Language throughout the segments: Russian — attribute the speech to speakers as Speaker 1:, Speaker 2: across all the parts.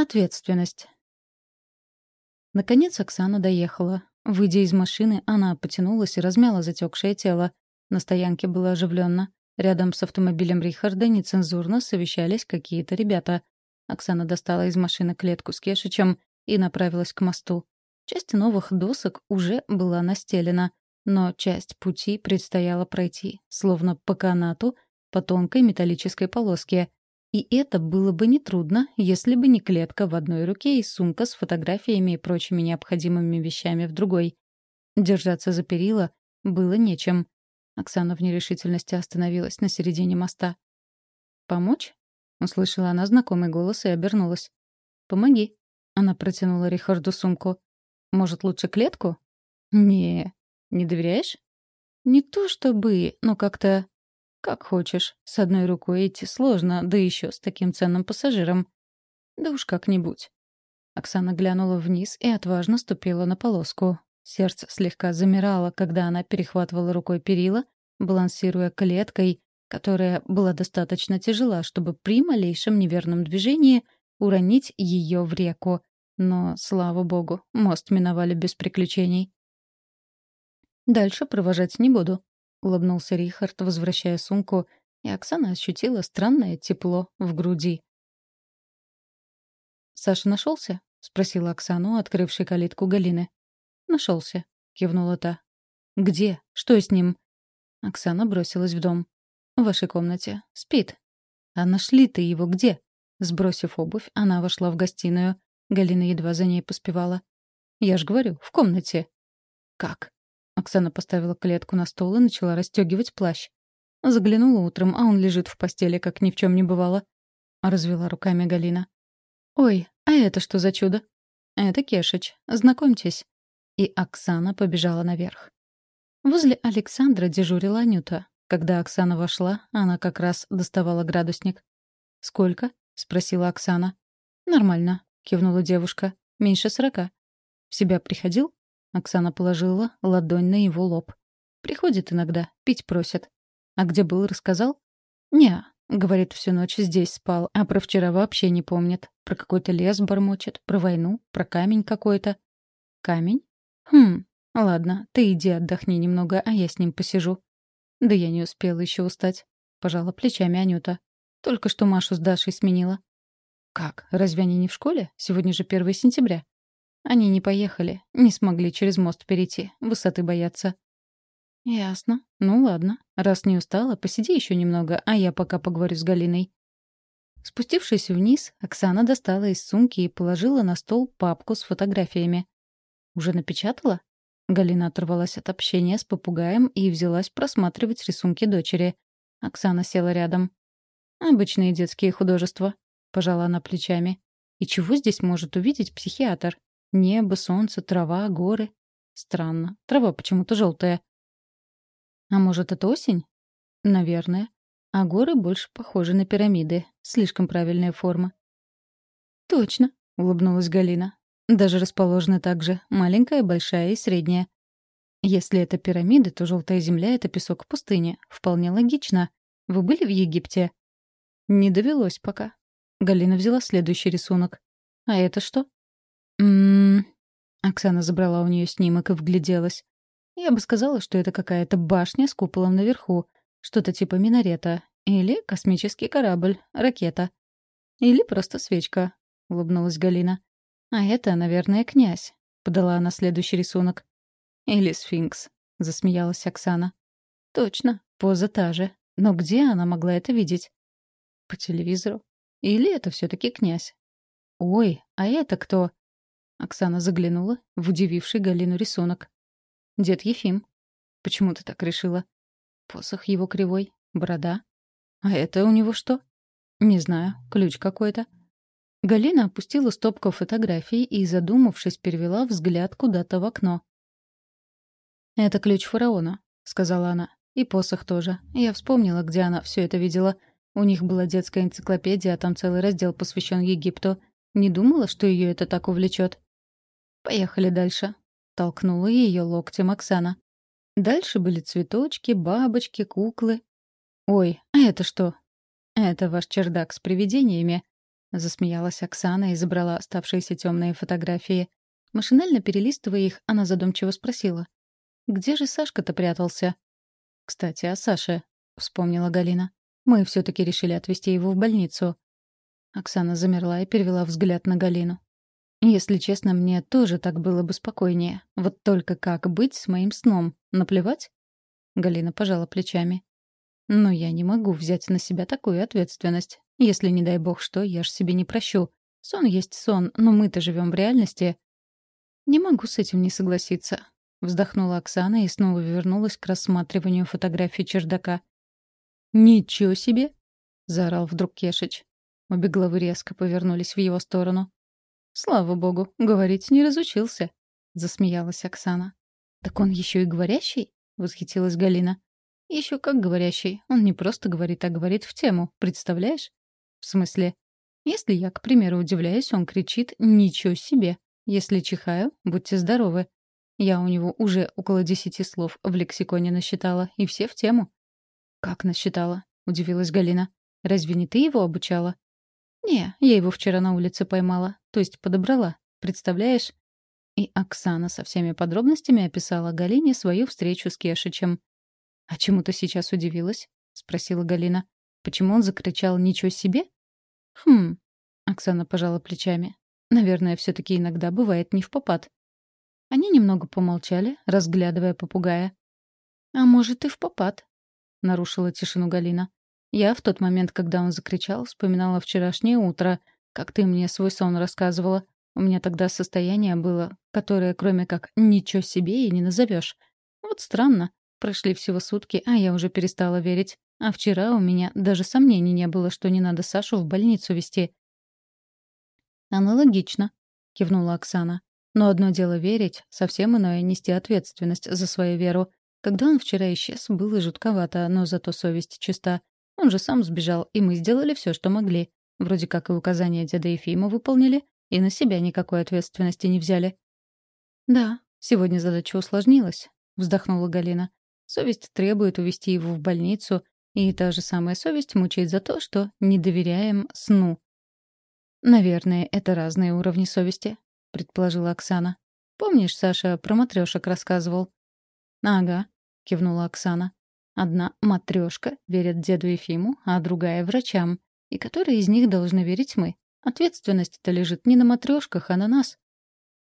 Speaker 1: Ответственность. Наконец Оксана доехала. Выйдя из машины, она потянулась и размяла затекшее тело. На стоянке было оживленно. Рядом с автомобилем Рихарда нецензурно совещались какие-то ребята. Оксана достала из машины клетку с кешичем и направилась к мосту. Часть новых досок уже была настелена, но часть пути предстояло пройти, словно по канату, по тонкой металлической полоске. И это было бы нетрудно, если бы не клетка в одной руке и сумка с фотографиями и прочими необходимыми вещами в другой. Держаться за перила было нечем. Оксана в нерешительности остановилась на середине моста. «Помочь?» — услышала она знакомый голос и обернулась. «Помоги». Она протянула Рихарду сумку. «Может, лучше клетку?» «Не. Не доверяешь?» «Не то чтобы, но как-то «Как хочешь. С одной рукой идти сложно, да еще с таким ценным пассажиром». «Да уж как-нибудь». Оксана глянула вниз и отважно ступила на полоску. Сердце слегка замирало, когда она перехватывала рукой перила, балансируя клеткой, которая была достаточно тяжела, чтобы при малейшем неверном движении уронить ее в реку. Но, слава богу, мост миновали без приключений. «Дальше провожать не буду», — улыбнулся Рихард, возвращая сумку, и Оксана ощутила странное тепло в груди. «Саша нашелся?» — спросила Оксану, открывшей калитку Галины. «Нашелся», — кивнула та. «Где? Что с ним?» Оксана бросилась в дом. «В вашей комнате. Спит». «А нашли ты его где?» Сбросив обувь, она вошла в гостиную. Галина едва за ней поспевала. «Я ж говорю, в комнате». «Как?» Оксана поставила клетку на стол и начала расстегивать плащ. Заглянула утром, а он лежит в постели, как ни в чем не бывало. Развела руками Галина. «Ой, а это что за чудо?» «Это Кешич. Знакомьтесь». И Оксана побежала наверх. Возле Александра дежурила Анюта. Когда Оксана вошла, она как раз доставала градусник. «Сколько?» — спросила Оксана. «Нормально», — кивнула девушка. «Меньше сорока». «В себя приходил?» Оксана положила ладонь на его лоб. «Приходит иногда, пить просит». «А где был, рассказал?» «Не, говорит, всю ночь здесь спал, а про вчера вообще не помнит. Про какой-то лес бормочет, про войну, про камень какой-то». «Камень? Хм, ладно, ты иди отдохни немного, а я с ним посижу». «Да я не успела еще устать», — пожала плечами Анюта. «Только что Машу с Дашей сменила». «Как? Разве они не в школе? Сегодня же 1 сентября». Они не поехали, не смогли через мост перейти, высоты боятся. Ясно. Ну ладно. Раз не устала, посиди еще немного, а я пока поговорю с Галиной. Спустившись вниз, Оксана достала из сумки и положила на стол папку с фотографиями. «Уже напечатала?» Галина оторвалась от общения с попугаем и взялась просматривать рисунки дочери. Оксана села рядом. «Обычные детские художества», — пожала она плечами. «И чего здесь может увидеть психиатр?» Небо, солнце, трава, горы. Странно. Трава почему-то желтая. А может, это осень? Наверное. А горы больше похожи на пирамиды. Слишком правильная форма. Точно, улыбнулась Галина. Даже расположены так же. Маленькая, большая и средняя. Если это пирамиды, то желтая земля — это песок в пустыне. Вполне логично. Вы были в Египте? Не довелось пока. Галина взяла следующий рисунок. А это что? М-м. Оксана забрала у нее снимок и вгляделась. Я бы сказала, что это какая-то башня с куполом наверху, что-то типа минарета, или космический корабль, ракета. Или просто свечка, улыбнулась Галина. А это, наверное, князь, подала она следующий рисунок. Или сфинкс, засмеялась Оксана. Точно, поза та же. Но где она могла это видеть? По телевизору. Или это все таки князь? Ой, а это кто? Оксана заглянула в удививший Галину рисунок. «Дед Ефим». «Почему ты так решила?» «Посох его кривой, борода». «А это у него что?» «Не знаю, ключ какой-то». Галина опустила стопку фотографий и, задумавшись, перевела взгляд куда-то в окно. «Это ключ фараона», — сказала она. «И посох тоже. Я вспомнила, где она все это видела. У них была детская энциклопедия, а там целый раздел посвящен Египту. Не думала, что ее это так увлечет. «Поехали дальше», — толкнула ее локтем Оксана. Дальше были цветочки, бабочки, куклы. «Ой, а это что?» «Это ваш чердак с привидениями». — засмеялась Оксана и забрала оставшиеся темные фотографии. Машинально перелистывая их, она задумчиво спросила. «Где же Сашка-то прятался?» «Кстати, о Саше», — вспомнила Галина. «Мы все таки решили отвезти его в больницу». Оксана замерла и перевела взгляд на Галину. «Если честно, мне тоже так было бы спокойнее. Вот только как быть с моим сном? Наплевать?» Галина пожала плечами. «Но я не могу взять на себя такую ответственность. Если, не дай бог что, я ж себе не прощу. Сон есть сон, но мы-то живем в реальности». «Не могу с этим не согласиться», — вздохнула Оксана и снова вернулась к рассматриванию фотографии чердака. «Ничего себе!» — заорал вдруг Кешич. Обе головы резко повернулись в его сторону. «Слава богу, говорить не разучился», — засмеялась Оксана. «Так он еще и говорящий?» — восхитилась Галина. Еще как говорящий. Он не просто говорит, а говорит в тему. Представляешь? В смысле? Если я, к примеру, удивляюсь, он кричит «Ничего себе!» Если чихаю, будьте здоровы. Я у него уже около десяти слов в лексиконе насчитала, и все в тему. «Как насчитала?» — удивилась Галина. «Разве не ты его обучала?» «Не, я его вчера на улице поймала, то есть подобрала. Представляешь?» И Оксана со всеми подробностями описала Галине свою встречу с Кешичем. «А чему ты сейчас удивилась?» — спросила Галина. «Почему он закричал «ничего себе»?» «Хм...» — Оксана пожала плечами. «Наверное, все таки иногда бывает не в попад». Они немного помолчали, разглядывая попугая. «А может, и в попад», — нарушила тишину Галина. «Я в тот момент, когда он закричал, вспоминала вчерашнее утро, как ты мне свой сон рассказывала. У меня тогда состояние было, которое, кроме как «ничего себе» и не назовешь. Вот странно. Прошли всего сутки, а я уже перестала верить. А вчера у меня даже сомнений не было, что не надо Сашу в больницу везти. «Аналогично», — кивнула Оксана. «Но одно дело верить, совсем иное — нести ответственность за свою веру. Когда он вчера исчез, было жутковато, но зато совесть чиста. Он же сам сбежал, и мы сделали все, что могли. Вроде как и указания деда Ефима выполнили, и на себя никакой ответственности не взяли». «Да, сегодня задача усложнилась», — вздохнула Галина. Совесть требует увести его в больницу, и та же самая совесть мучает за то, что не доверяем сну. «Наверное, это разные уровни совести», — предположила Оксана. «Помнишь, Саша про матрешек рассказывал?» «Ага», — кивнула Оксана. «Одна матрешка верит деду Ефиму, а другая — врачам. И которые из них должны верить мы? Ответственность-то лежит не на матрешках, а на нас.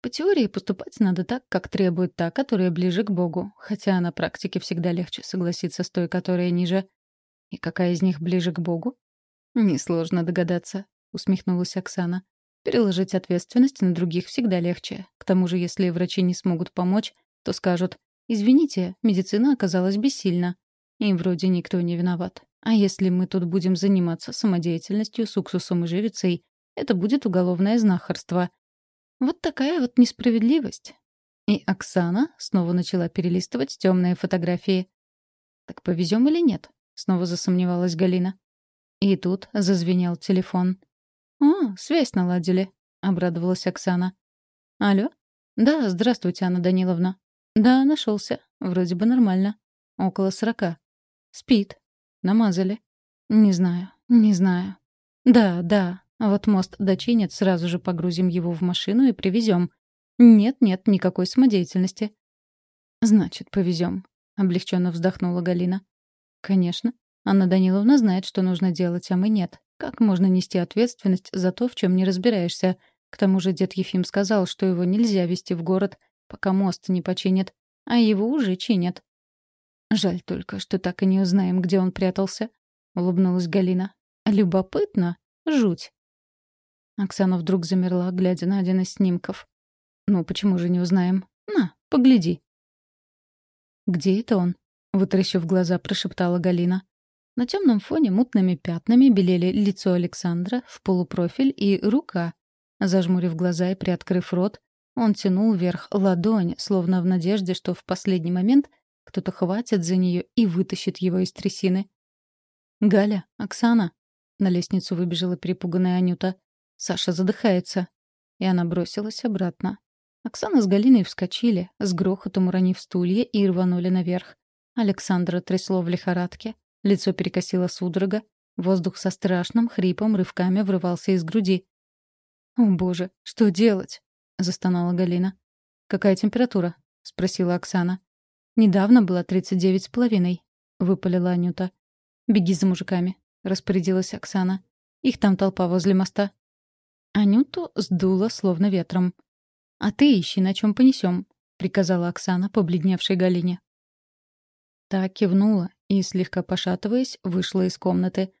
Speaker 1: По теории поступать надо так, как требует та, которая ближе к Богу, хотя на практике всегда легче согласиться с той, которая ниже. И какая из них ближе к Богу? Несложно догадаться, усмехнулась Оксана. Переложить ответственность на других всегда легче. К тому же, если врачи не смогут помочь, то скажут «Извините, медицина оказалась бессильна». И вроде никто не виноват. А если мы тут будем заниматься самодеятельностью с уксусом и живицей, это будет уголовное знахарство — вот такая вот несправедливость. И Оксана снова начала перелистывать темные фотографии. «Так повезем или нет?» — снова засомневалась Галина. И тут зазвенел телефон. «О, связь наладили», — обрадовалась Оксана. «Алло? Да, здравствуйте, Анна Даниловна. Да, нашелся. Вроде бы нормально. Около сорока. Спит. Намазали. Не знаю, не знаю. Да, да, вот мост дочинят, сразу же погрузим его в машину и привезем. Нет-нет, никакой самодеятельности. Значит, повезем. Облегченно вздохнула Галина. Конечно. Анна Даниловна знает, что нужно делать, а мы нет. Как можно нести ответственность за то, в чем не разбираешься? К тому же дед Ефим сказал, что его нельзя везти в город, пока мост не починят. А его уже чинят. Жаль только, что так и не узнаем, где он прятался. Улыбнулась Галина. Любопытно. Жуть. Оксана вдруг замерла, глядя на один из снимков. «Ну, почему же не узнаем? На, погляди». «Где это он?» — вытрящив глаза, прошептала Галина. На темном фоне мутными пятнами белели лицо Александра в полупрофиль и рука. Зажмурив глаза и приоткрыв рот, он тянул вверх ладонь, словно в надежде, что в последний момент кто-то хватит за нее и вытащит его из трясины. «Галя, Оксана!» — на лестницу выбежала перепуганная Анюта. Саша задыхается. И она бросилась обратно. Оксана с Галиной вскочили, с грохотом уронив стулья и рванули наверх. Александра трясло в лихорадке. Лицо перекосило судорога. Воздух со страшным хрипом рывками врывался из груди. «О, боже, что делать?» — застонала Галина. «Какая температура?» — спросила Оксана. «Недавно было тридцать девять с половиной», — выпалила Анюта. «Беги за мужиками», — распорядилась Оксана. «Их там толпа возле моста». Анюту сдуло словно ветром. «А ты ищи, на чем понесем», — приказала Оксана, побледневшей Галине. Та кивнула и, слегка пошатываясь, вышла из комнаты.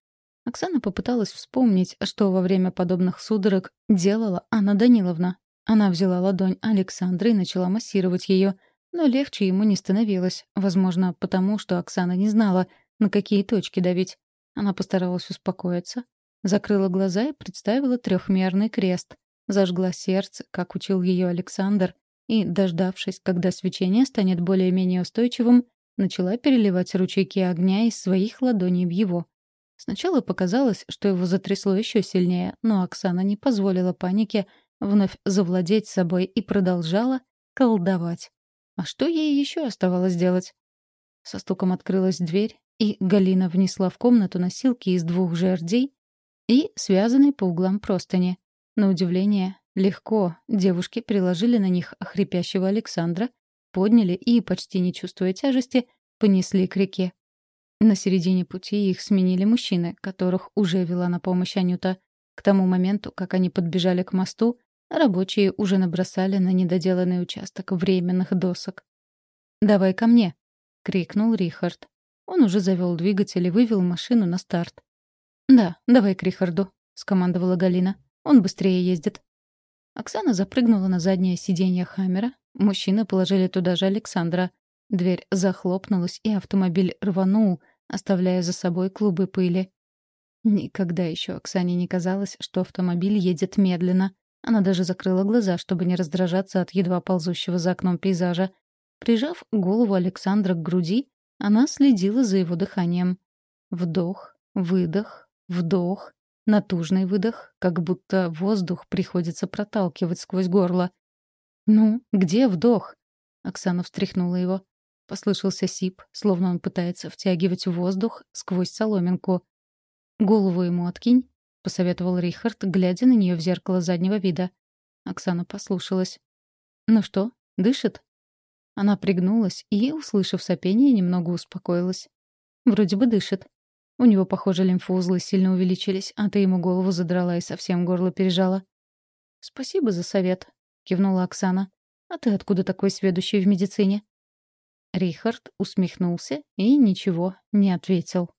Speaker 1: Оксана попыталась вспомнить, что во время подобных судорог делала Анна Даниловна. Она взяла ладонь Александры и начала массировать ее, но легче ему не становилось, возможно, потому что Оксана не знала, на какие точки давить. Она постаралась успокоиться, закрыла глаза и представила трехмерный крест, зажгла сердце, как учил ее Александр, и, дождавшись, когда свечение станет более-менее устойчивым, начала переливать ручейки огня из своих ладоней в его. Сначала показалось, что его затрясло еще сильнее, но Оксана не позволила панике вновь завладеть собой и продолжала колдовать. А что ей еще оставалось делать? Со стуком открылась дверь, и Галина внесла в комнату носилки из двух жердей и связанные по углам простыни. На удивление, легко девушки приложили на них хрипящего Александра, подняли и, почти не чувствуя тяжести, понесли к реке. На середине пути их сменили мужчины, которых уже вела на помощь Анюта. К тому моменту, как они подбежали к мосту, рабочие уже набросали на недоделанный участок временных досок. «Давай ко мне!» — крикнул Рихард. Он уже завел двигатель и вывел машину на старт. «Да, давай к Рихарду», — скомандовала Галина. «Он быстрее ездит». Оксана запрыгнула на заднее сиденье Хаммера. Мужчины положили туда же Александра. Дверь захлопнулась, и автомобиль рванул, оставляя за собой клубы пыли. Никогда еще Оксане не казалось, что автомобиль едет медленно. Она даже закрыла глаза, чтобы не раздражаться от едва ползущего за окном пейзажа. Прижав голову Александра к груди, она следила за его дыханием. Вдох, выдох, вдох, натужный выдох, как будто воздух приходится проталкивать сквозь горло. «Ну, где вдох?» Оксана встряхнула его. Послышался сип, словно он пытается втягивать воздух сквозь соломинку. «Голову ему откинь», — посоветовал Рихард, глядя на нее в зеркало заднего вида. Оксана послушалась. «Ну что, дышит?» Она пригнулась и, услышав сопение, немного успокоилась. «Вроде бы дышит. У него, похоже, лимфоузлы сильно увеличились, а ты ему голову задрала и совсем горло пережала». «Спасибо за совет», — кивнула Оксана. «А ты откуда такой сведущий в медицине?» Рихард усмехнулся и ничего не ответил.